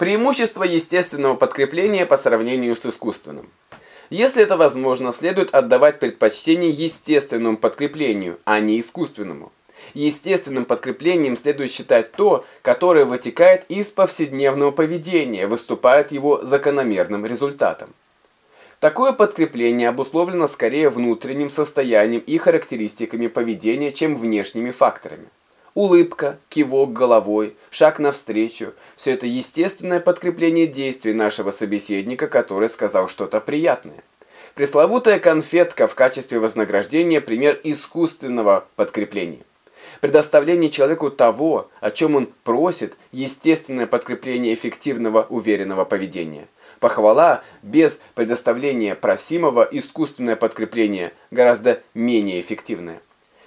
Преимущество естественного подкрепления по сравнению с искусственным. Если это возможно, следует отдавать предпочтение естественному подкреплению, а не искусственному. Естественным подкреплением следует считать то, которое вытекает из повседневного поведения, выступает его закономерным результатом. Такое подкрепление обусловлено скорее внутренним состоянием и характеристиками поведения, чем внешними факторами. Улыбка, кивок головой, шаг навстречу – все это естественное подкрепление действий нашего собеседника, который сказал что-то приятное. Пресловутая конфетка в качестве вознаграждения – пример искусственного подкрепления. Предоставление человеку того, о чем он просит, естественное подкрепление эффективного уверенного поведения. Похвала без предоставления просимого искусственное подкрепление гораздо менее эффективное.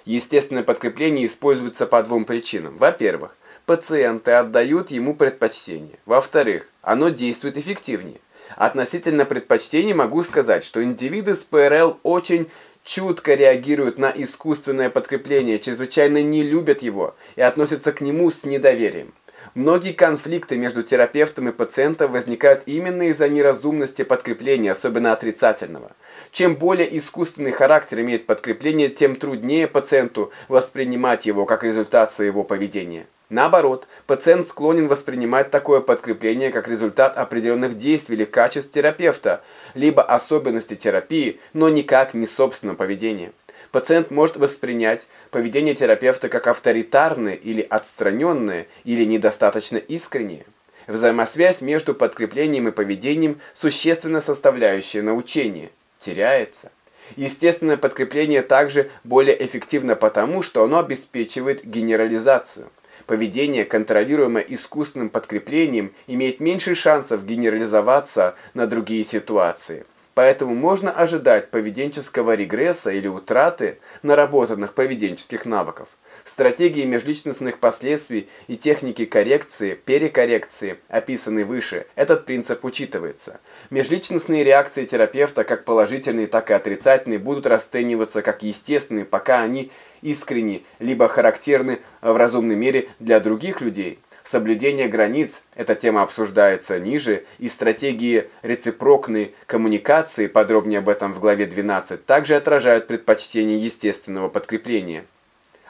Естественное подкрепление используется по двум причинам. Во-первых, пациенты отдают ему предпочтение. Во-вторых, оно действует эффективнее. Относительно предпочтений могу сказать, что индивиды с ПРЛ очень чутко реагируют на искусственное подкрепление, чрезвычайно не любят его и относятся к нему с недоверием. Многие конфликты между терапевтом и пациентом возникают именно из-за неразумности подкрепления, особенно отрицательного. Чем более искусственный характер имеет подкрепление, тем труднее пациенту воспринимать его как результат своего поведения. Наоборот, пациент склонен воспринимать такое подкрепление как результат определенных действий или качеств терапевта, либо особенностей терапии, но никак не собственного поведения. Пациент может воспринять поведение терапевта как авторитарное или отстраненное, или недостаточно искреннее. Взаимосвязь между подкреплением и поведением существенно составляющая научения теряется. Естественное подкрепление также более эффективно потому, что оно обеспечивает генерализацию. Поведение, контролируемое искусственным подкреплением, имеет меньше шансов генерализоваться на другие ситуации. Поэтому можно ожидать поведенческого регресса или утраты наработанных поведенческих навыков. Стратегии межличностных последствий и техники коррекции, перекоррекции, описанной выше, этот принцип учитывается. Межличностные реакции терапевта, как положительные, так и отрицательные, будут расцениваться как естественные, пока они искренни, либо характерны в разумной мере для других людей. Соблюдение границ, эта тема обсуждается ниже, и стратегии рецепрокной коммуникации, подробнее об этом в главе 12, также отражают предпочтение естественного подкрепления.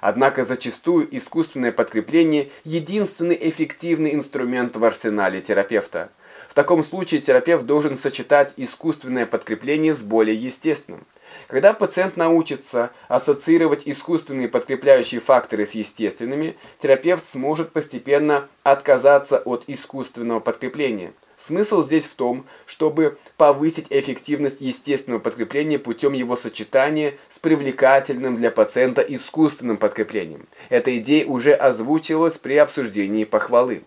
Однако зачастую искусственное подкрепление – единственный эффективный инструмент в арсенале терапевта. В таком случае терапевт должен сочетать искусственное подкрепление с более естественным. Когда пациент научится ассоциировать искусственные подкрепляющие факторы с естественными, терапевт сможет постепенно отказаться от искусственного подкрепления. Смысл здесь в том, чтобы повысить эффективность естественного подкрепления путем его сочетания с привлекательным для пациента искусственным подкреплением. Эта идея уже озвучивалась при обсуждении похвалы.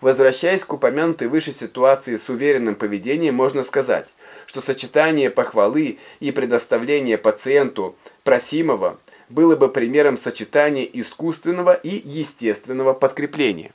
Возвращаясь к упомянутой выше ситуации с уверенным поведением, можно сказать – что сочетание похвалы и предоставления пациенту просимого было бы примером сочетания искусственного и естественного подкрепления.